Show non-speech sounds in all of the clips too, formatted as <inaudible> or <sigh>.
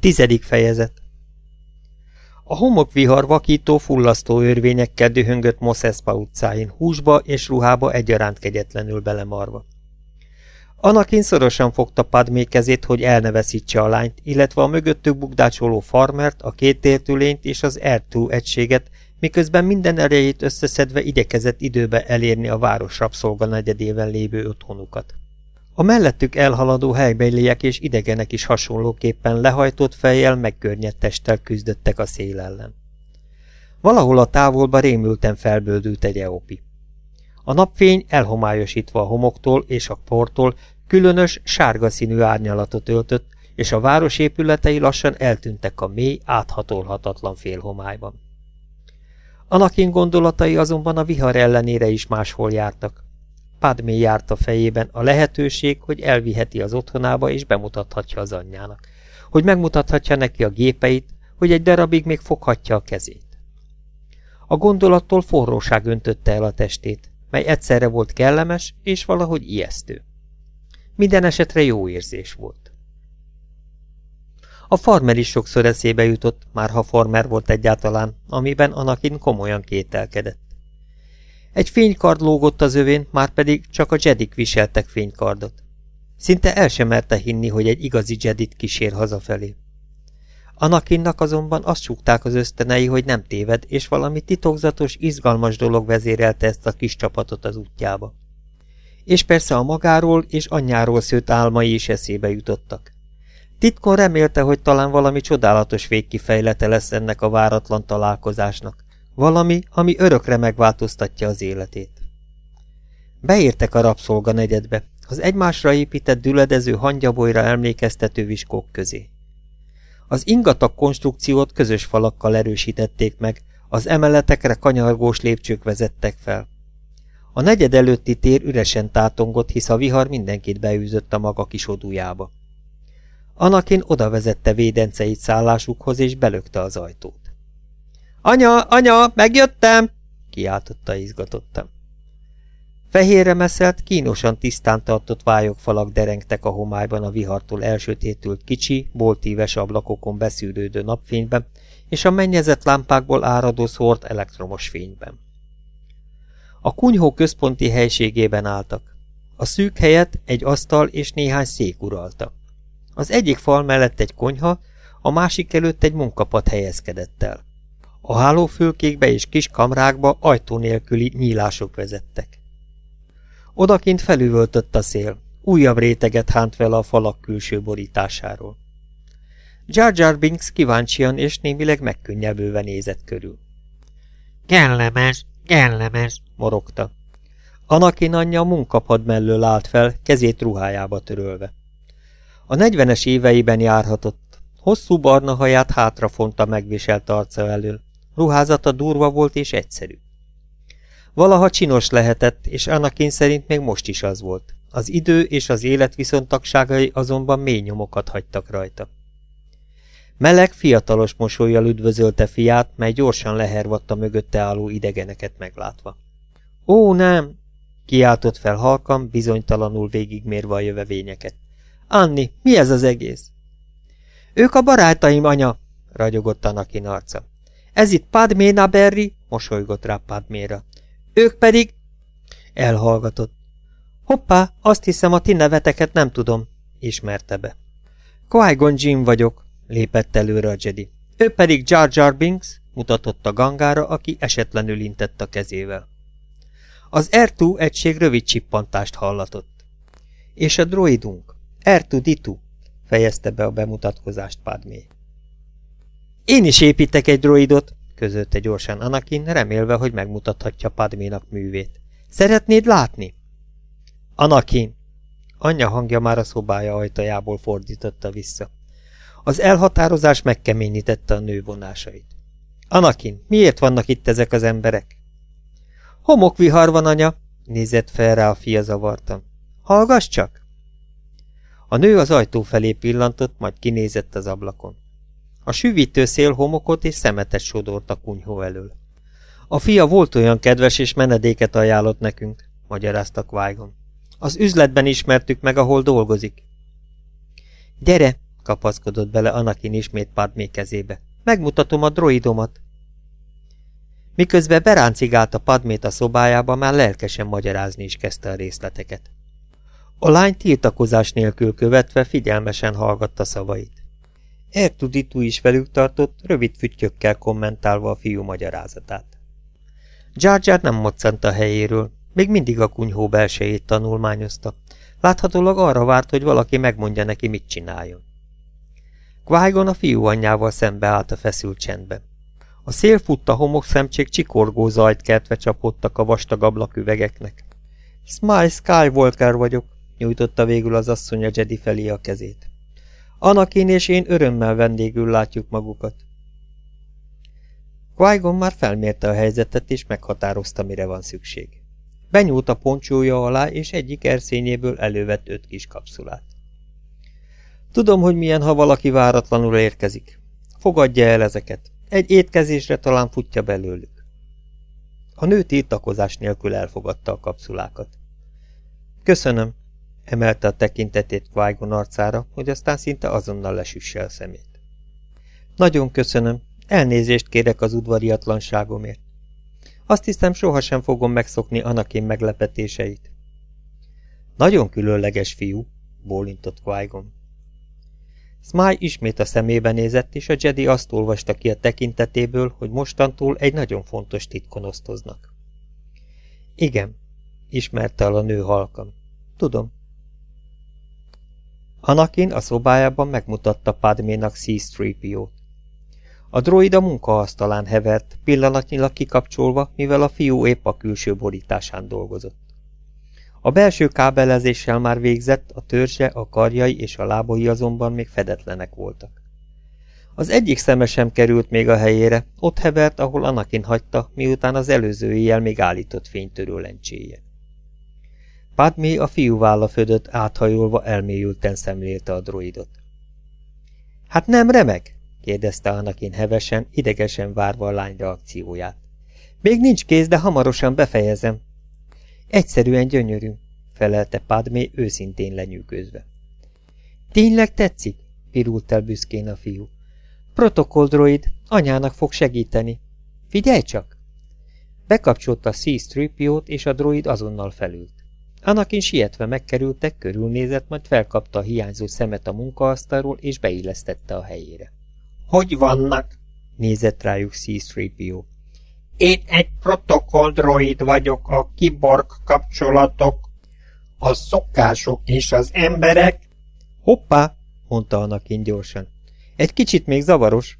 Tizedik fejezet A homokvihar vakító, fullasztó örvényekkel dühöngött Moszeszpa utcáin, húsba és ruhába egyaránt kegyetlenül belemarva. Anakin szorosan fogta Padmé kezét, hogy el ne veszítse a lányt, illetve a mögöttük bukdácsoló farmert, a két tértülényt és az R2 egységet, miközben minden erejét összeszedve igyekezett időbe elérni a város rabszolga negyedében lévő otthonukat. A mellettük elhaladó helybeliek és idegenek is hasonlóképpen lehajtott fejjel, megkörnyedt testtel küzdöttek a szél ellen. Valahol a távolba rémülten felbődült egy eopi. A napfény elhomályosítva a homoktól és a portól különös, sárga színű árnyalatot öltött, és a város épületei lassan eltűntek a mély, áthatolhatatlan félhomályban. Anakin gondolatai azonban a vihar ellenére is máshol jártak. Padmé járt a fejében a lehetőség, hogy elviheti az otthonába és bemutathatja az anyjának, hogy megmutathatja neki a gépeit, hogy egy darabig még foghatja a kezét. A gondolattól forróság öntötte el a testét, mely egyszerre volt kellemes és valahogy ijesztő. Minden esetre jó érzés volt. A farmer is sokszor eszébe jutott, már ha farmer volt egyáltalán, amiben Anakin komolyan kételkedett. Egy fénykard lógott az övén, már pedig csak a jedik viseltek fénykardot. Szinte el sem merte hinni, hogy egy igazi jedit kísér hazafelé. Anakinnak azonban azt súgták az ösztönei, hogy nem téved, és valami titokzatos, izgalmas dolog vezérelte ezt a kis csapatot az útjába. És persze a magáról és anyjáról szőtt álmai is eszébe jutottak. Titkon remélte, hogy talán valami csodálatos végkifejlete lesz ennek a váratlan találkozásnak. Valami, ami örökre megváltoztatja az életét. Beértek a rabszolga negyedbe, az egymásra épített düledező hangyabolyra emlékeztető viskók közé. Az ingatag konstrukciót közös falakkal erősítették meg, az emeletekre kanyargós lépcsők vezettek fel. A negyed előtti tér üresen tátongott, hisz a vihar mindenkit beűzött a maga kis odujába. Anakin oda vezette védenceit szállásukhoz, és belökte az ajtót. Anya, anya, megjöttem! kiáltotta izgatottam. Fehérre meszelt, kínosan tisztán tartott vályogfalak derengtek a homályban a vihartól elsötétült kicsi, boltíves ablakokon beszűrődő napfényben, és a mennyezett lámpákból áradó szórt elektromos fényben. A kunyhó központi helységében álltak. A szűk helyet egy asztal és néhány szék uralta. Az egyik fal mellett egy konyha, a másik előtt egy munkapad helyezkedett el. A hálófülkékbe és kis kamrákba ajtó nélküli nyílások vezettek. Odakint felüvöltött a szél, újabb réteget hánt vele a falak külső borításáról. Jar Jar Binks kíváncsian és némileg megkönnyebbülve nézett körül. Kellemes, kellemes, morogta. Anakin anyja a munkapad mellől állt fel, kezét ruhájába törölve. A negyvenes éveiben járhatott. Hosszú barna haját hátrafonta megviselt arca elől. Ruházata durva volt és egyszerű. Valaha csinos lehetett, és Anakin szerint még most is az volt. Az idő és az élet viszontagságai azonban mély nyomokat hagytak rajta. Meleg, fiatalos mosolyjal üdvözölte fiát, mely gyorsan lehervadt a mögötte álló idegeneket meglátva. Ó, nem! kiáltott fel halkan, bizonytalanul végigmérve a jövevényeket. Anni, mi ez az egész? Ők a barátaim, anya, ragyogott Anakin arca. Ez itt Padmé Naberri, mosolygott rá Padméra. Ők pedig... Elhallgatott. Hoppá, azt hiszem a ti neveteket nem tudom, ismerte be. qui Jim vagyok, lépett előre a Jedi. Ő pedig Jar Jar Binks, mutatott a gangára, aki esetlenül intett a kezével. Az R2 egység rövid csippantást hallatott. És a droidunk, R2-D2, fejezte be a bemutatkozást Padmé. Én is építek egy droidot, közölte gyorsan Anakin, remélve, hogy megmutathatja Padménak művét. Szeretnéd látni? Anakin! Anyja hangja már a szobája ajtajából fordította vissza. Az elhatározás megkeményítette a nő vonásait. Anakin, miért vannak itt ezek az emberek? Homokvihar van, anya, nézett fel rá a fia zavartan. Hallgass csak! A nő az ajtó felé pillantott, majd kinézett az ablakon. A süvítő szél homokot és szemetet sodort a kunyhó elől. A fia volt olyan kedves, és menedéket ajánlott nekünk, magyarázta qui Az üzletben ismertük meg, ahol dolgozik. Gyere, kapaszkodott bele Anakin ismét Padmé kezébe. Megmutatom a droidomat. Miközben beráncigált a Padmét a szobájába, már lelkesen magyarázni is kezdte a részleteket. A lány tiltakozás nélkül követve figyelmesen hallgatta szavait. Ertuditu is velük tartott, rövid füttyökkel kommentálva a fiú magyarázatát. Jar nem moccant a helyéről, még mindig a kunyhó belsejét tanulmányozta. Láthatólag arra várt, hogy valaki megmondja neki, mit csináljon. qui a fiú anyjával szembeállt a feszült csendben. A szél futta homokszemcsék csikorgó zajt kertve csapódtak a vastag ablaküvegeknek. Smile Skywalker vagyok, nyújtotta végül az asszony a Jedi felé a kezét. Anakin és én örömmel vendégül látjuk magukat. qui már felmérte a helyzetet, és meghatározta, mire van szükség. Benyúlt a poncsója alá, és egyik erszényéből elővett öt kis kapszulát. Tudom, hogy milyen, ha valaki váratlanul érkezik. Fogadja el ezeket. Egy étkezésre talán futja belőlük. A nő tiltakozás nélkül elfogadta a kapszulákat. Köszönöm, emelte a tekintetét qui arcára, hogy aztán szinte azonnal lesüsse a szemét. Nagyon köszönöm, elnézést kérek az udvariatlanságomért. Azt hiszem, sohasem fogom megszokni Anakin meglepetéseit. Nagyon különleges fiú, bólintott qui -Gon. Smile ismét a szemébe nézett, és a Jedi azt olvasta ki a tekintetéből, hogy mostantól egy nagyon fontos titkon osztoznak. Igen, ismerte el a nő halkan. Tudom. Anakin a szobájában megmutatta Padménak C-3PO-t. A droid a munkaasztalán hevert, pillanatnyilag kikapcsolva, mivel a fiú épp a külső borításán dolgozott. A belső kábelezéssel már végzett, a törzse, a karjai és a lábai azonban még fedetlenek voltak. Az egyik szeme sem került még a helyére, ott hevert, ahol Anakin hagyta, miután az előző éjjel még állított fénytörő lencséje. Padmé a fiú válla födött, áthajolva elmélyülten szemlélte a droidot. Hát nem remeg? kérdezte Anakin hevesen, idegesen várva a lány reakcióját. Még nincs kész, de hamarosan befejezem. Egyszerűen gyönyörű, felelte Padmé őszintén lenyűgözve. Tényleg tetszik? pirult el büszkén a fiú. Protokolldroid, anyának fog segíteni. Figyelj csak! Bekapcsolta c 3 és a droid azonnal felült. Anakin sietve megkerültek, körülnézett, majd felkapta a hiányzó szemet a munkaasztalról, és beillesztette a helyére. Hogy vannak? nézett rájuk C-3PO. Én egy protokolldroid vagyok, a kiborg kapcsolatok, a szokások és az emberek. Hoppá, mondta Anakin gyorsan. Egy kicsit még zavaros.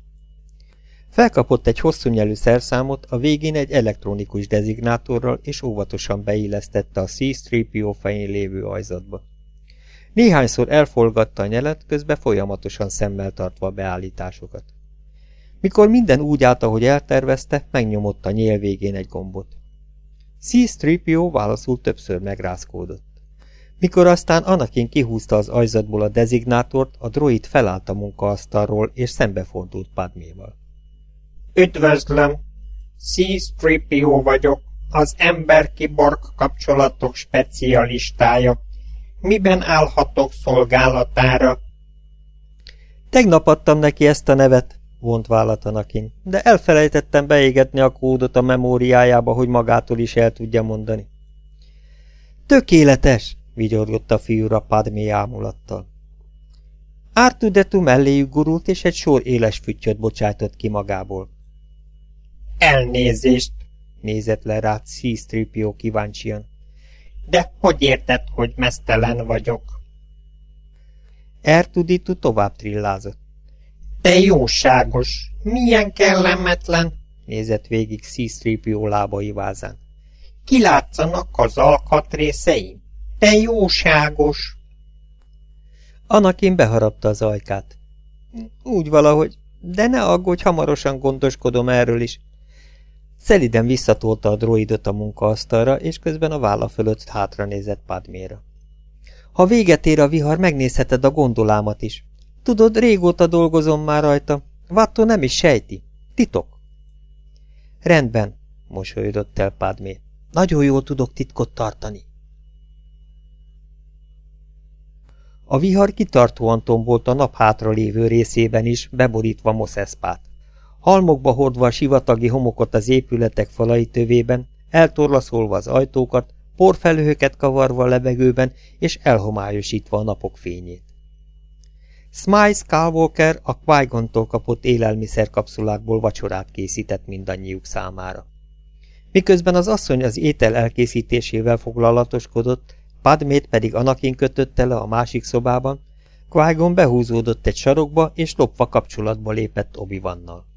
Felkapott egy hosszú nyelű szerszámot, a végén egy elektronikus dezignátorral, és óvatosan beillesztette a C-3PO fején lévő ajzatba. Néhányszor elfolgatta a nyelet, közben folyamatosan szemmel tartva a beállításokat. Mikor minden úgy állt, ahogy eltervezte, megnyomott a nyél végén egy gombot. C-3PO válaszul többször megrázkódott. Mikor aztán Anakin kihúzta az ajzatból a dezignátort, a droid felállt a munkaasztalról, és szembefordult Padméval. Üdvözlöm! C-3PO vagyok, az ember-kiborg kapcsolatok specialistája. Miben állhatok szolgálatára? Tegnap adtam neki ezt a nevet, vont vállat de elfelejtettem beégetni a kódot a memóriájába, hogy magától is el tudja mondani. Tökéletes, vigyorgott a fiúra Padmé ámulattal. Ártudetu melléjük gurult, és egy sor éles füttyöt bocsájtott ki magából. Elnézést, nézett le rá C-3PO kíváncsian. De hogy érted, hogy mesztelen vagyok? Ertuditu tovább trillázott. Te jóságos! Milyen kellemetlen! Nézett végig C-3PO lábai vázán. Kilátszanak az alkatrészeim? Te jóságos! Anakin beharapta az ajkát. Úgy valahogy, de ne aggódj, hamarosan gondoskodom erről is. Szeliden visszatolta a droidot a munkaasztalra, és közben a válla fölött hátra nézett Padméra. Ha véget ér a vihar, megnézheted a gondolámat is. Tudod, régóta dolgozom már rajta. Vattó nem is sejti. Titok. Rendben, mosolyodott el Padmé. Nagyon jól tudok titkot tartani. A vihar kitartóan tombolt a nap hátra lévő részében is, beborítva Moszeszpát. Halmokba hordva a sivatagi homokot az épületek falai tövében, eltorlaszolva az ajtókat, porfelhőket kavarva a levegőben és elhomályosítva a napok fényét. Smile Skywalker a qui kapott élelmiszer kapszulákból vacsorát készített mindannyiuk számára. Miközben az asszony az étel elkészítésével foglalatoskodott, Padmét pedig Anakin kötötte le a másik szobában, qui behúzódott egy sarokba, és lopva kapcsolatba lépett obi -Vannal.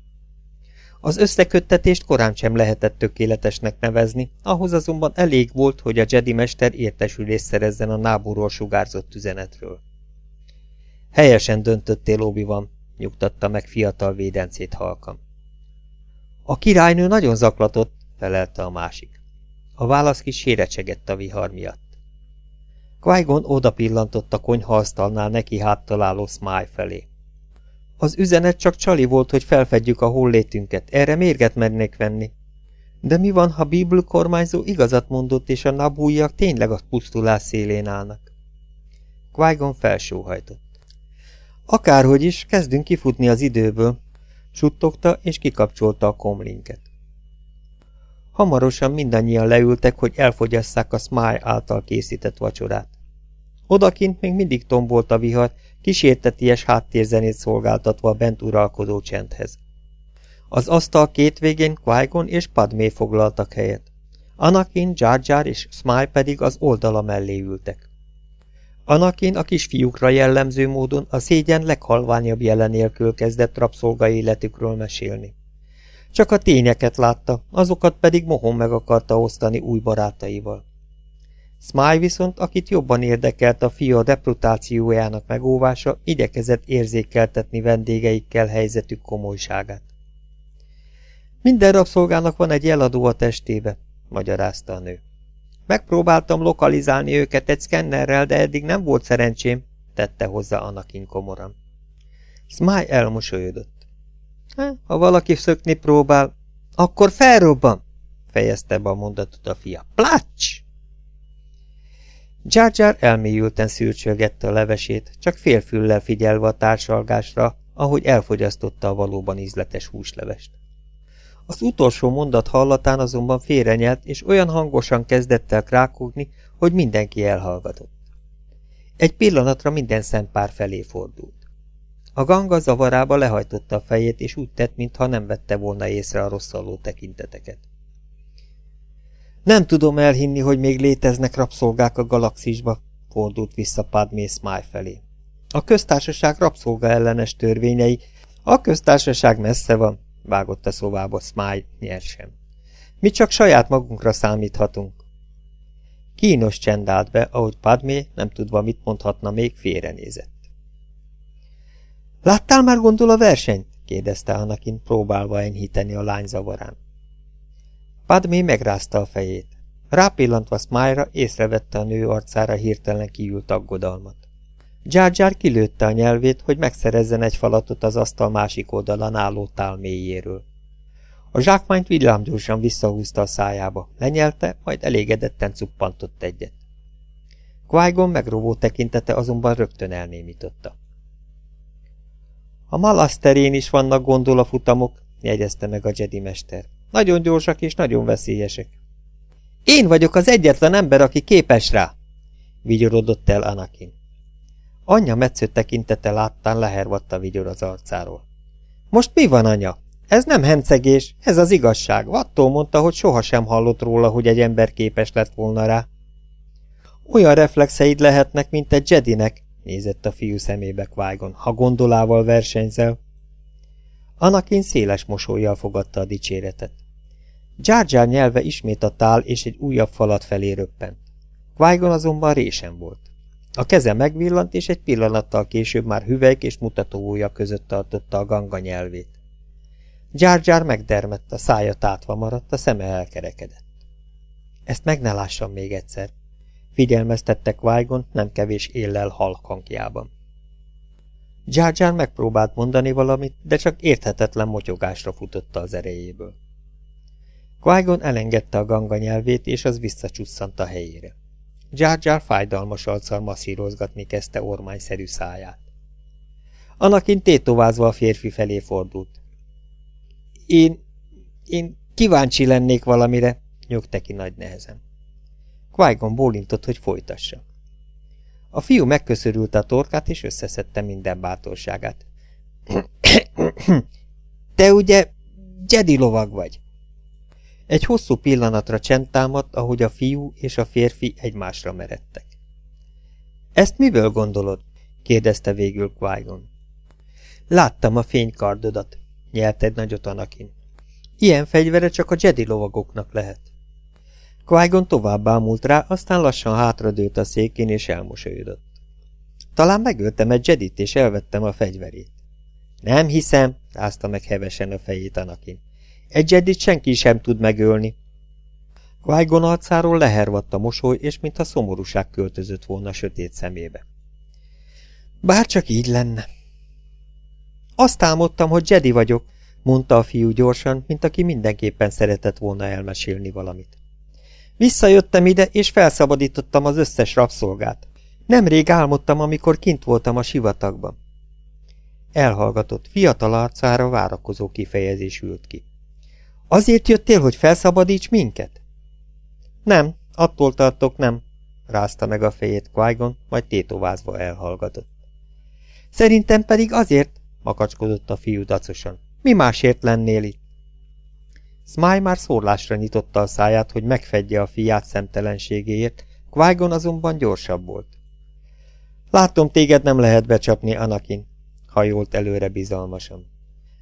Az összeköttetést korán sem lehetett tökéletesnek nevezni, ahhoz azonban elég volt, hogy a Jedi mester értesülést szerezzen a náborról sugárzott üzenetről. Helyesen döntöttél, obi van, nyugtatta meg fiatal védencét halkam. A királynő nagyon zaklatott, felelte a másik. A válasz kis sérecsegett a vihar miatt. Qui-Gon oda pillantott a konyhaasztalnál neki háttaláló Smile felé. Az üzenet csak csali volt, hogy felfedjük a hollétünket, erre mérget mernék venni. De mi van, ha Bibl kormányzó igazat mondott, és a nabújak tényleg a pusztulás szélén állnak? Qui-Gon felsóhajtott. Akárhogy is, kezdünk kifutni az időből, suttogta és kikapcsolta a komlinket. Hamarosan mindannyian leültek, hogy elfogyasszák a Smile által készített vacsorát. Odakint még mindig tombolt a vihar, kísérteties háttérzenét szolgáltatva a bent uralkodó csendhez. Az asztal két végén qui és Padmé foglaltak helyet. Anakin, Jar Jar és Smile pedig az oldala mellé ültek. Anakin a kisfiúkra jellemző módon a szégyen leghalványabb jelenélkül kezdett rabszolga életükről mesélni. Csak a tényeket látta, azokat pedig mohon meg akarta osztani új barátaival. Smile viszont, akit jobban érdekelt a fia deputációjának megóvása, igyekezett érzékeltetni vendégeikkel helyzetük komolyságát. Minden rabszolgának van egy eladó a testébe, magyarázta a nő. Megpróbáltam lokalizálni őket egy szkennerrel, de eddig nem volt szerencsém, tette hozzá Anakin komoran. Smile elmosolyodott. Ha valaki szökni próbál, akkor felrobban, fejezte be a mondatot a fia. Plács! Jar Jar elmélyülten szürcsölgette a levesét, csak félfüllel figyelve a társalgásra, ahogy elfogyasztotta a valóban ízletes húslevest. Az utolsó mondat hallatán azonban félrenyelt, és olyan hangosan kezdett el krákogni, hogy mindenki elhallgatott. Egy pillanatra minden szempár felé fordult. A ganga zavarába lehajtotta a fejét, és úgy tett, mintha nem vette volna észre a rosszalló tekinteteket. Nem tudom elhinni, hogy még léteznek rabszolgák a galaxisba, fordult vissza Padmé Smile felé. A köztársaság rabszolga ellenes törvényei, a köztársaság messze van, vágott a szovába Smile nyersen. Mi csak saját magunkra számíthatunk. Kínos csend állt be, ahogy Padmé, nem tudva mit mondhatna még, félrenézett. Láttál már gondol a versenyt? kérdezte Anakin, próbálva enyhíteni a lány zavarán. Padmé megrázta a fejét. Rápillantva Smile-ra észrevette a nő arcára hirtelen kiült aggodalmat. Jar kilőtte a nyelvét, hogy megszerezzen egy falatot az asztal másik oldalán álló tál mélyéről. A zsákmányt villámgyorsan visszahúzta a szájába, lenyelte, majd elégedetten cuppantott egyet. qui megrovó tekintete azonban rögtön elnémította. A malaszterén is vannak gondolafutamok, jegyezte meg a Jedi mester. Nagyon gyorsak és nagyon veszélyesek. Én vagyok az egyetlen ember, aki képes rá, vigyorodott el Anakin. Anya metsző tekintete láttán lehervadt a vigyor az arcáról. Most mi van, anya? Ez nem hencegés, ez az igazság. Vattól mondta, hogy sohasem hallott róla, hogy egy ember képes lett volna rá. Olyan reflexeid lehetnek, mint egy Jedinek, nézett a fiú szemébe Kvájgon, ha gondolával versenyzel. Anakin széles mosolyjal fogadta a dicséretet. Jar Jar nyelve ismét a tál és egy újabb falat felé röppent. Kvájgon azonban résen volt. A keze megvillant, és egy pillanattal később már hüvelyk és mutatóúja között tartotta a ganga nyelvét. Jar Jar megdermett, a szája tátva maradt, a szeme elkerekedett. Ezt meg ne lássam még egyszer, figyelmeztette qui nem kevés éllel halk hangjában. Jar megpróbált mondani valamit, de csak érthetetlen motyogásra futotta az erejéből. qui elengedte a ganga nyelvét, és az visszacsusszant a helyére. Jar fájdalmas arccal masszírozgatni kezdte ormányszerű száját. Anakin tétovázva a férfi felé fordult. Én... én kíváncsi lennék valamire, nyögte ki nagy nehezen. qui bólintott, hogy folytassa. A fiú megköszörülte a torkát, és összeszedte minden bátorságát. <coughs> Te ugye Jedi lovag vagy? Egy hosszú pillanatra csend támadt, ahogy a fiú és a férfi egymásra meredtek. Ezt miből gondolod? kérdezte végül qui -Gon. Láttam a fénykardodat, nyelt egy nagyot Anakin. Ilyen fegyvere csak a Jedi lovagoknak lehet. Qui tovább ámult rá, aztán lassan hátradőlt a székén és elmosolyodott. Talán megöltem egy Jedit és elvettem a fegyverét. Nem hiszem, rázta meg hevesen a fejét Anakin. Egy Jedit senki sem tud megölni. qui arcáról lehervadt a mosoly, és mintha szomorúság költözött volna sötét szemébe. Bár csak így lenne. Azt álmodtam, hogy Jedi vagyok, mondta a fiú gyorsan, mint aki mindenképpen szeretett volna elmesélni valamit. Visszajöttem ide, és felszabadítottam az összes rabszolgát. Nemrég álmodtam, amikor kint voltam a sivatagban. Elhallgatott, fiatal arcára várakozó kifejezés ült ki. Azért jöttél, hogy felszabadíts minket? Nem, attól tartok nem, rázta meg a fejét qui majd tétovázva elhallgatott. Szerintem pedig azért, makacskodott a fiú dacosan. Mi másért lennél itt? Smile már szórlásra nyitotta a száját, hogy megfedje a fiát szemtelenségéért, qui azonban gyorsabb volt. Látom, téged nem lehet becsapni, Anakin, hajolt előre bizalmasan.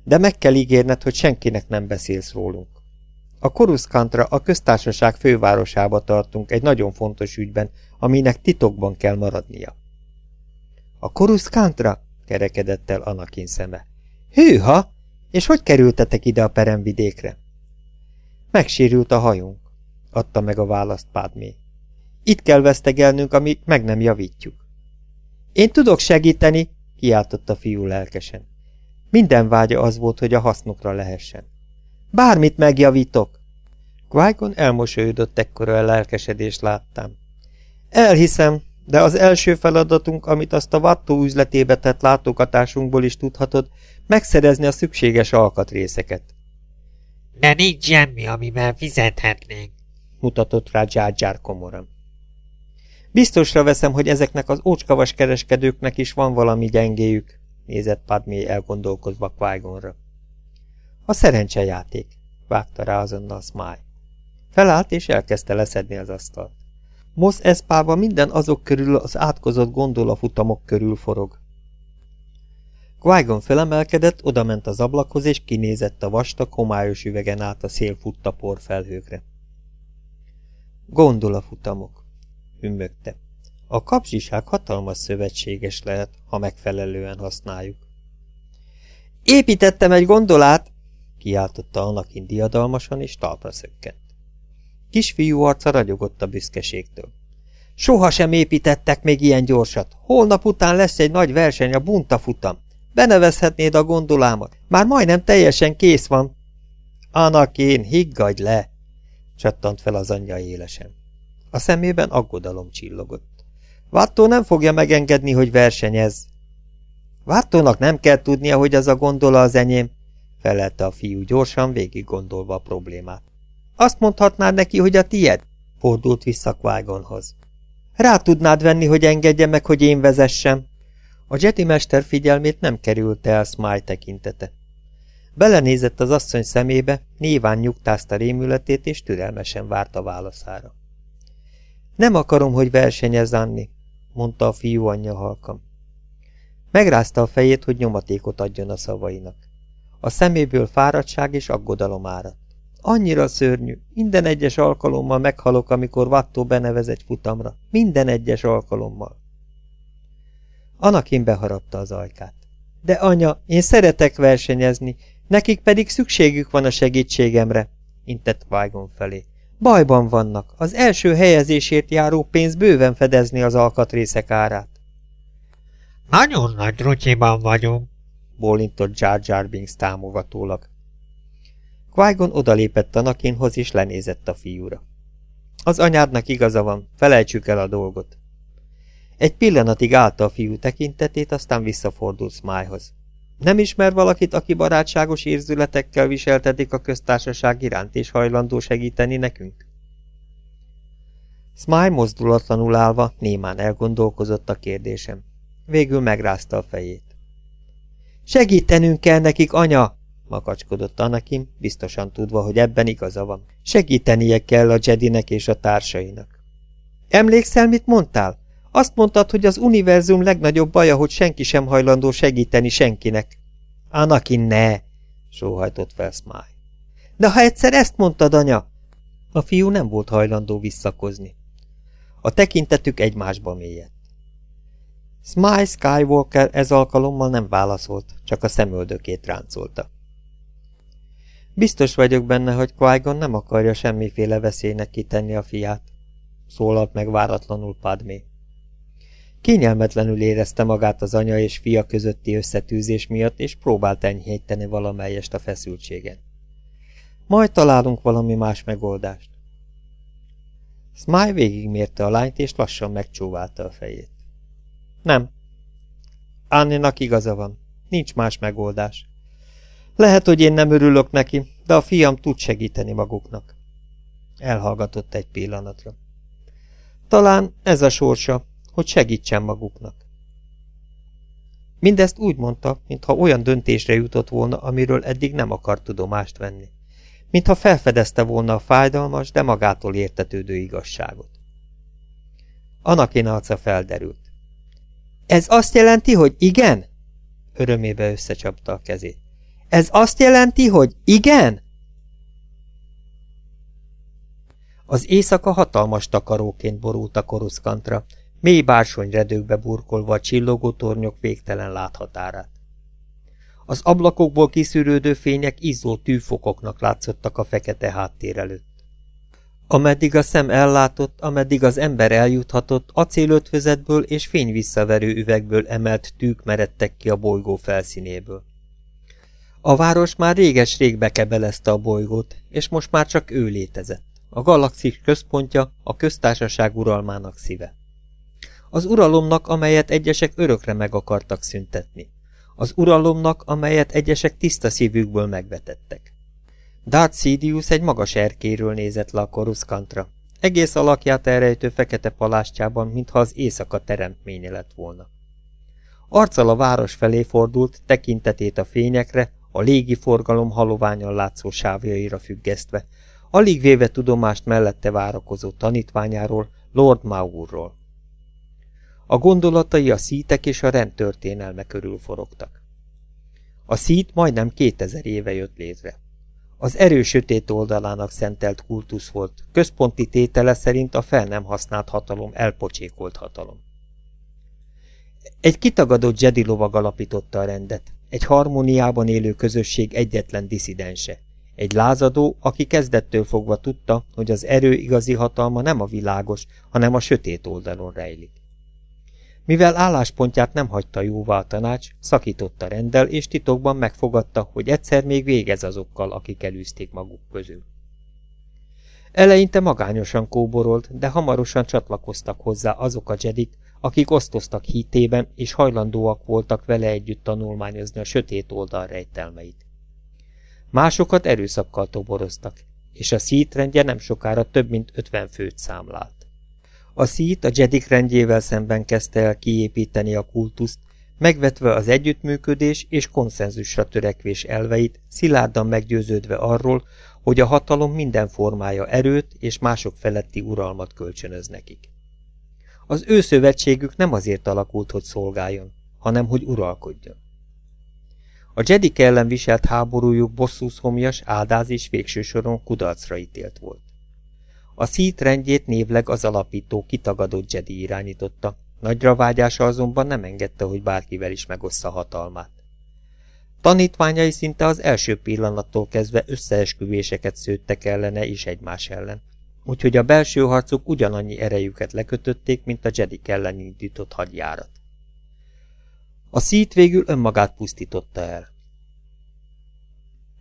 De meg kell ígérned, hogy senkinek nem beszélsz rólunk. A Koruszkantra a köztársaság fővárosába tartunk egy nagyon fontos ügyben, aminek titokban kell maradnia. A Koruszkantra? kerekedett el Anakin szeme. Hűha! És hogy kerültetek ide a peremvidékre? Megsérült a hajunk, adta meg a választ Pádmé. Itt kell vesztegelnünk, amíg meg nem javítjuk. Én tudok segíteni, kiáltott a fiú lelkesen. Minden vágya az volt, hogy a hasznukra lehessen. Bármit megjavítok! qui elmosolyodott ekkora a lelkesedést láttam. Elhiszem, de az első feladatunk, amit azt a vattó üzletébe tett látogatásunkból is tudhatod, megszerezni a szükséges alkatrészeket. De nincs semmi, amivel fizethetnénk, mutatott rá Jar komoran. Biztosra veszem, hogy ezeknek az ócskavas kereskedőknek is van valami gyengéjük, nézett Padmé elgondolkozva qui -Gonra. A szerencsejáték, vágta rá azonnal Smile. Felállt és elkezdte leszedni az asztalt. Mosz eszpáva minden azok körül az átkozott gondolafutamok körül forog. Qui felemelkedett, odament az ablakhoz, és kinézett a vastag, homályos üvegen át a szél futta porfelhőkre. Gondolafutamok, ümmögte. A kapzsiság hatalmas szövetséges lehet, ha megfelelően használjuk. Építettem egy gondolát, kiáltotta Anakin diadalmasan, és talpra szökkent. Kisfiú arca ragyogott a büszkeségtől. Soha sem építettek még ilyen gyorsat. Holnap után lesz egy nagy verseny, a bunta futam. Benevezhetnéd a gondolámat. Már majdnem teljesen kész van. Anakin, higgadj le! csattant fel az anyja élesen. A szemében aggodalom csillogott. Váttó nem fogja megengedni, hogy versenyez. Váttónak nem kell tudnia, hogy az a gondola az enyém, felelte a fiú gyorsan, végig gondolva a problémát. Azt mondhatnád neki, hogy a tied? Fordult vissza Quágonhoz. Rá tudnád venni, hogy engedje meg, hogy én vezessem. A Jedi mester figyelmét nem került el Smile tekintete. Belenézett az asszony szemébe, néván nyugtázta rémületét, és türelmesen várta válaszára. Nem akarom, hogy versenyezz, Anni, mondta a fiú anyja halkam. Megrázta a fejét, hogy nyomatékot adjon a szavainak. A szeméből fáradtság és aggodalom áradt. Annyira szörnyű, minden egyes alkalommal meghalok, amikor Vattó benevez egy futamra. Minden egyes alkalommal. Anakin beharapta az ajkát. De anya, én szeretek versenyezni, nekik pedig szükségük van a segítségemre, intett Vágon felé. Bajban vannak, az első helyezésért járó pénz bőven fedezni az alkatrészek árát. Nagyon nagy rutyiban vagyunk, bólintott Jar Jar Binks támogatólag. qui odalépett a nakinhoz és lenézett a fiúra. Az anyádnak igaza van, felejtsük el a dolgot. Egy pillanatig állta a fiú tekintetét, aztán visszafordult Smyhoz. Nem ismer valakit, aki barátságos érzületekkel viseltedik a köztársaság iránt, és hajlandó segíteni nekünk? Smile mozdulatlanul állva némán elgondolkozott a kérdésem. Végül megrázta a fejét. Segítenünk kell nekik, anya! makacskodott Anakin, biztosan tudva, hogy ebben igaza van. Segítenie kell a Jedinek és a társainak. Emlékszel, mit mondtál? Azt mondtad, hogy az univerzum legnagyobb baja, hogy senki sem hajlandó segíteni senkinek. Anakin, ne! sóhajtott fel Smile. De ha egyszer ezt mondtad, anya! A fiú nem volt hajlandó visszakozni. A tekintetük egymásba mélyedt. Smile Skywalker ez alkalommal nem válaszolt, csak a szemöldökét ráncolta. Biztos vagyok benne, hogy qui nem akarja semmiféle veszélynek kitenni a fiát, szólalt meg váratlanul Padmé. Kényelmetlenül érezte magát az anya és fia közötti összetűzés miatt, és próbált enyhíteni valamelyest a feszültségen. Majd találunk valami más megoldást. Smile végigmérte a lányt, és lassan megcsóválta a fejét. Nem. Anninak igaza van. Nincs más megoldás. Lehet, hogy én nem örülök neki, de a fiam tud segíteni maguknak. Elhallgatott egy pillanatra. Talán ez a sorsa, hogy segítsen maguknak. Mindezt úgy mondta, mintha olyan döntésre jutott volna, amiről eddig nem akart tudomást venni. Mintha felfedezte volna a fájdalmas, de magától értetődő igazságot. Anakin arca felderült. Ez azt jelenti, hogy igen? Örömébe összecsapta a kezét. Ez azt jelenti, hogy igen? Az éjszaka hatalmas takaróként borult a koruszkantra, mély bársonyredőkbe burkolva a csillogó tornyok végtelen láthatárát. Az ablakokból kiszűrődő fények izzó tűfokoknak látszottak a fekete háttér előtt. Ameddig a szem ellátott, ameddig az ember eljuthatott, acélötvözetből és fényvisszaverő üvegből emelt tűk meredtek ki a bolygó felszínéből. A város már réges-rég bekebelezte a bolygót, és most már csak ő létezett. A galaxis központja, a köztársaság uralmának szíve. Az uralomnak, amelyet egyesek örökre meg akartak szüntetni. Az uralomnak, amelyet egyesek tiszta szívükből megvetettek. Darth Sidious egy magas erkéről nézett le a koruszkantra. Egész alakját elrejtő fekete palástjában, mintha az éjszaka teremtménye lett volna. Arccal a város felé fordult, tekintetét a fényekre, a légi forgalom haloványan látszó sávjaira függesztve, alig véve tudomást mellette várakozó tanítványáról, Lord Maurról. A gondolatai a szítek és a rend történelme körül forogtak. A szít majdnem kétezer éve jött létre. Az erő sötét oldalának szentelt kultusz volt, központi tétele szerint a fel nem használt hatalom elpocsékolt hatalom. Egy kitagadott Jedi lovag alapította a rendet, egy harmóniában élő közösség egyetlen diszidense, egy lázadó, aki kezdettől fogva tudta, hogy az erő igazi hatalma nem a világos, hanem a sötét oldalon rejlik. Mivel álláspontját nem hagyta jóvá a tanács, szakította rendel, és titokban megfogadta, hogy egyszer még végez azokkal, akik elűzték maguk közül. Eleinte magányosan kóborolt, de hamarosan csatlakoztak hozzá azok a jedik, akik osztoztak hitében, és hajlandóak voltak vele együtt tanulmányozni a sötét oldal rejtelmeit. Másokat erőszakkal toboroztak, és a szít rendje nem sokára több mint ötven főt számlált. A szít a Jedik rendjével szemben kezdte el kiépíteni a kultuszt, megvetve az együttműködés és konszenzusra törekvés elveit, szilárdan meggyőződve arról, hogy a hatalom minden formája erőt és mások feletti uralmat kölcsönöz nekik. Az ő szövetségük nem azért alakult, hogy szolgáljon, hanem hogy uralkodjon. A Jedik ellen viselt háborújuk bosszúszomjas, áldáz és végső soron kudarcra ítélt volt. A szít rendjét névleg az alapító kitagadott Jedi irányította, nagyra vágyása azonban nem engedte, hogy bárkivel is megossza hatalmát. Tanítványai szinte az első pillanattól kezdve összeesküvéseket szőttek ellene és egymás ellen, úgyhogy a belső harcok ugyanannyi erejüket lekötötték, mint a Jedik ellen indított hadjárat. A szít végül önmagát pusztította el.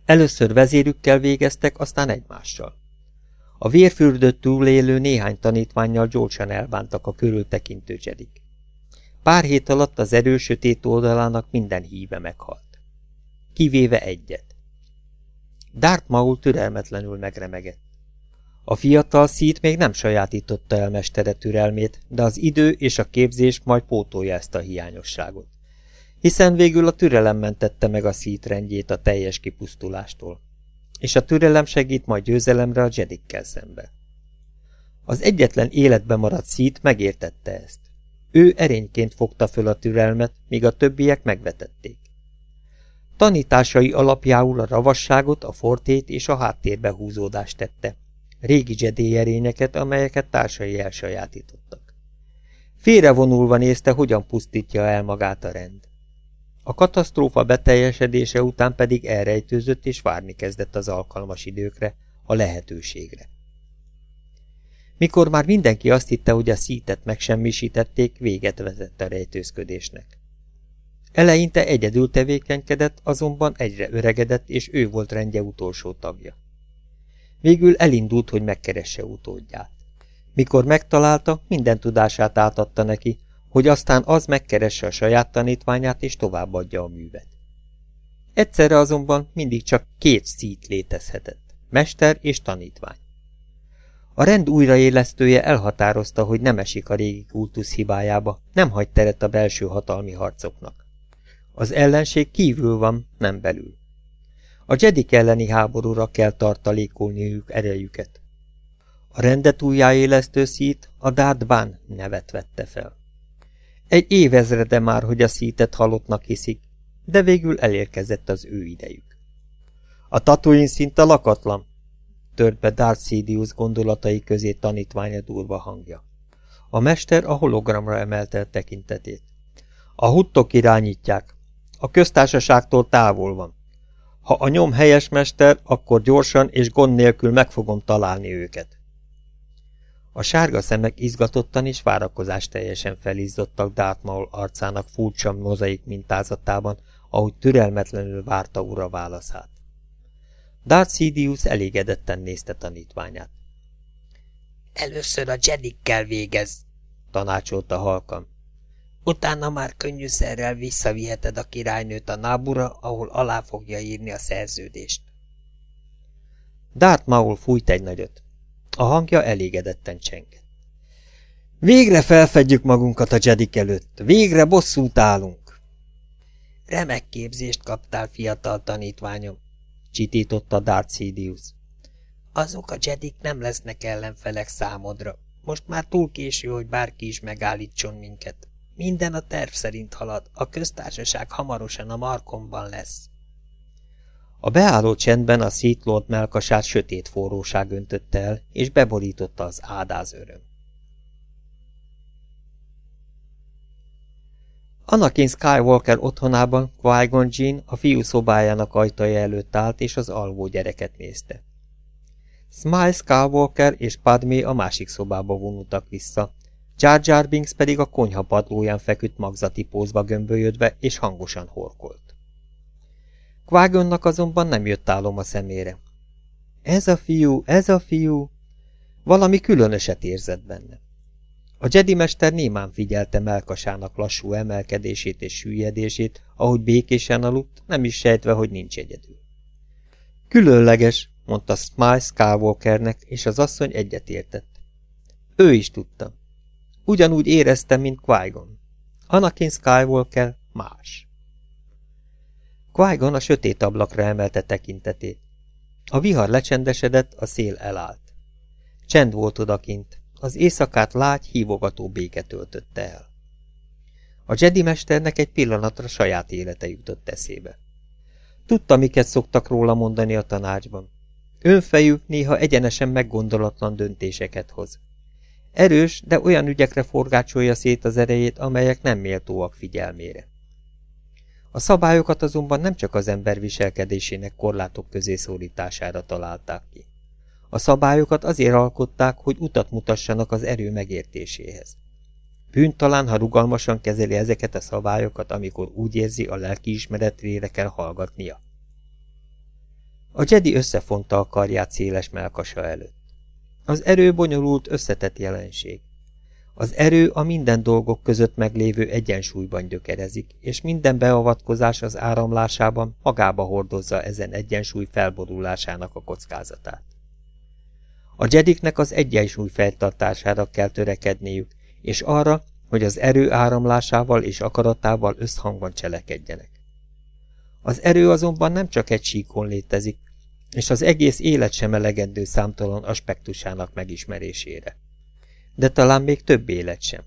Először vezérükkel végeztek, aztán egymással. A vérfürdött túlélő néhány tanítványjal gyorsan elbántak a körültekintő jedik. Pár hét alatt az erős sötét oldalának minden híve meghalt. Kivéve egyet. Darth Maul türelmetlenül megremegett. A fiatal szít még nem sajátította el mestere türelmét, de az idő és a képzés majd pótolja ezt a hiányosságot. Hiszen végül a türelem mentette meg a szít rendjét a teljes kipusztulástól. És a türelem segít majd győzelemre a jedikkel szembe. Az egyetlen életbe maradt szít megértette ezt. Ő erényként fogta föl a türelmet, míg a többiek megvetették. Tanításai alapjául a ravasságot, a fortét és a háttérbe húzódást tette. Régi jedéjerényeket, amelyeket társai elsajátítottak. Félrevonulva nézte, hogyan pusztítja el magát a rend. A katasztrófa beteljesedése után pedig elrejtőzött és várni kezdett az alkalmas időkre, a lehetőségre. Mikor már mindenki azt hitte, hogy a szítet megsemmisítették, véget vezett a rejtőzködésnek. Eleinte egyedül tevékenykedett, azonban egyre öregedett, és ő volt rendje utolsó tagja. Végül elindult, hogy megkeresse utódját. Mikor megtalálta, minden tudását átadta neki, hogy aztán az megkeresse a saját tanítványát és továbbadja a művet. Egyszerre azonban mindig csak két szít létezhetett, mester és tanítvány. A rend újraélesztője elhatározta, hogy nem esik a régi kultusz hibájába, nem hagy teret a belső hatalmi harcoknak. Az ellenség kívül van, nem belül. A Jedik elleni háborúra kell tartalékolniuk erejüket. A rendet újjáélesztő szít a Dádbán nevet vette fel. Egy évezrede már, hogy a szítet halottnak hiszik, de végül elérkezett az ő idejük. A Tatooine szinte lakatlan, tört be Darth Sidious gondolatai közé tanítványa durva hangja. A mester a hologramra emelte tekintetét. A huttok irányítják. A köztársaságtól távol van. Ha a nyom helyes mester, akkor gyorsan és gond nélkül meg fogom találni őket. A sárga szemek izgatottan és várakozás teljesen felizzottak Dartmaul arcának furcsa mozaik mintázatában, ahogy türelmetlenül várta ura válaszát. Darth Sidious elégedetten nézte tanítványát. Először a jedikkel végez, tanácsolta halkan. Utána már könnyűszerrel visszaviheted a királynőt a nábura, ahol alá fogja írni a szerződést. Darth Maul fújt egy nagyot. A hangja elégedetten csengett. Végre felfedjük magunkat a Jedik előtt, végre bosszút állunk. Remek képzést kaptál, fiatal tanítványom, csitította Darth Sidious. Azok a Jedik nem lesznek ellenfelek számodra. Most már túl késő, hogy bárki is megállítson minket. Minden a terv szerint halad, a köztársaság hamarosan a markomban lesz. A beálló csendben a szítlót melkasát sötét forróság öntötte el, és beborította az ádáz öröm. Anakin Skywalker otthonában Qui-Gon Jinn a fiú szobájának ajtaja előtt állt, és az alvó gyereket nézte. Smile Skywalker és Padmé a másik szobába vonultak vissza, Jar Jar Binks pedig a konyha padlóján feküdt magzati pózba gömbölyödve, és hangosan horkolt. Quagonnak azonban nem jött álom a szemére. Ez a fiú, ez a fiú... Valami különöset érzett benne. A Jedi mester némán figyelte melkasának lassú emelkedését és süllyedését, ahogy békésen aludt, nem is sejtve, hogy nincs egyedül. Különleges, mondta Smile Skywalkernek, és az asszony egyetértett. Ő is tudta. Ugyanúgy érezte, mint Qui-Gon. Anakin Skywalker más. Qui a sötét ablakra emelte tekintetét. A vihar lecsendesedett, a szél elállt. Csend volt odakint, az éjszakát lágy, hívogató béke töltötte el. A Jedi mesternek egy pillanatra saját élete jutott eszébe. Tudta, miket szoktak róla mondani a tanácsban. Önfejű, néha egyenesen meggondolatlan döntéseket hoz. Erős, de olyan ügyekre forgácsolja szét az erejét, amelyek nem méltóak figyelmére. A szabályokat azonban nem csak az ember viselkedésének korlátok közé szólítására találták ki. A szabályokat azért alkották, hogy utat mutassanak az erő megértéséhez. Bűn talán, ha rugalmasan kezeli ezeket a szabályokat, amikor úgy érzi, a lelkiismeretére kell hallgatnia. A Jedi összefonta a karját széles melkasa előtt. Az erő bonyolult, összetett jelenség. Az erő a minden dolgok között meglévő egyensúlyban gyökerezik, és minden beavatkozás az áramlásában magába hordozza ezen egyensúly felborulásának a kockázatát. A jediknek az egyensúly feltartására kell törekedniük, és arra, hogy az erő áramlásával és akaratával összhangban cselekedjenek. Az erő azonban nem csak egy síkon létezik, és az egész élet sem elegendő számtalan aspektusának megismerésére. De talán még több élet sem.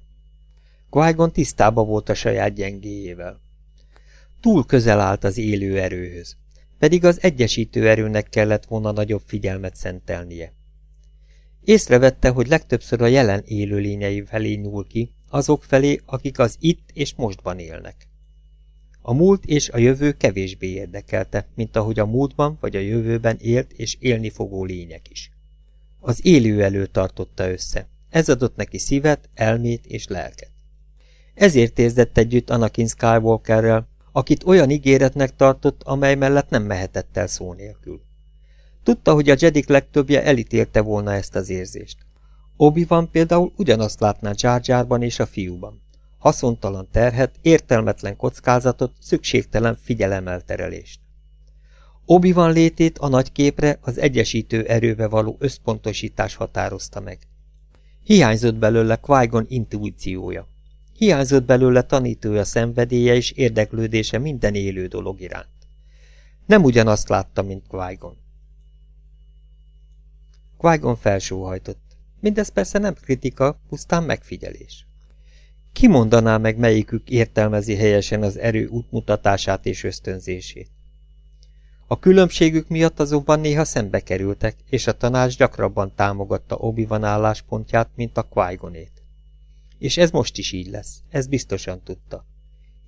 qui tisztába volt a saját gyengéjével. Túl közel állt az élő erőhöz, pedig az egyesítő erőnek kellett volna nagyobb figyelmet szentelnie. Észrevette, hogy legtöbbször a jelen élőlényei felé nyúl ki, azok felé, akik az itt és mostban élnek. A múlt és a jövő kevésbé érdekelte, mint ahogy a múltban vagy a jövőben élt és élni fogó lények is. Az élő elő tartotta össze. Ez adott neki szívet, elmét és lelket. Ezért érzett együtt Anakin Skywalkerrel, akit olyan ígéretnek tartott, amely mellett nem mehetett el szó nélkül. Tudta, hogy a Jedik legtöbbje elítélte volna ezt az érzést. Obi-Wan például ugyanazt látná Jar Jarban és a fiúban. Haszontalan terhet, értelmetlen kockázatot, szükségtelen figyelemelterelést. Obi-Wan létét a nagy képre az egyesítő erőbe való összpontosítás határozta meg. Hiányzott belőle qui intuíciója. Hiányzott belőle tanítója szenvedélye és érdeklődése minden élő dolog iránt. Nem ugyanazt látta, mint Qui-Gon. Qui-Gon felsóhajtott. Mindez persze nem kritika, pusztán megfigyelés. Ki mondaná meg, melyikük értelmezi helyesen az erő útmutatását és ösztönzését? A különbségük miatt azonban néha szembe kerültek, és a tanács gyakrabban támogatta obi álláspontját, mint a qui És ez most is így lesz, ez biztosan tudta.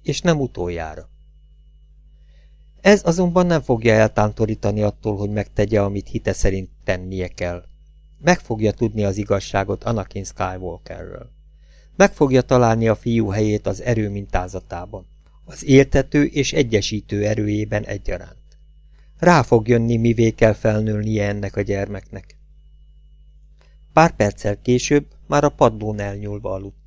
És nem utoljára. Ez azonban nem fogja eltántorítani attól, hogy megtegye, amit hite szerint tennie kell. Meg fogja tudni az igazságot Anakin Skywalkerről. Meg fogja találni a fiú helyét az erő mintázatában, az értető és egyesítő erőjében egyaránt. Rá fog jönni, mivé kell felnőnie ennek a gyermeknek. Pár perccel később már a padlón elnyúlva aludt.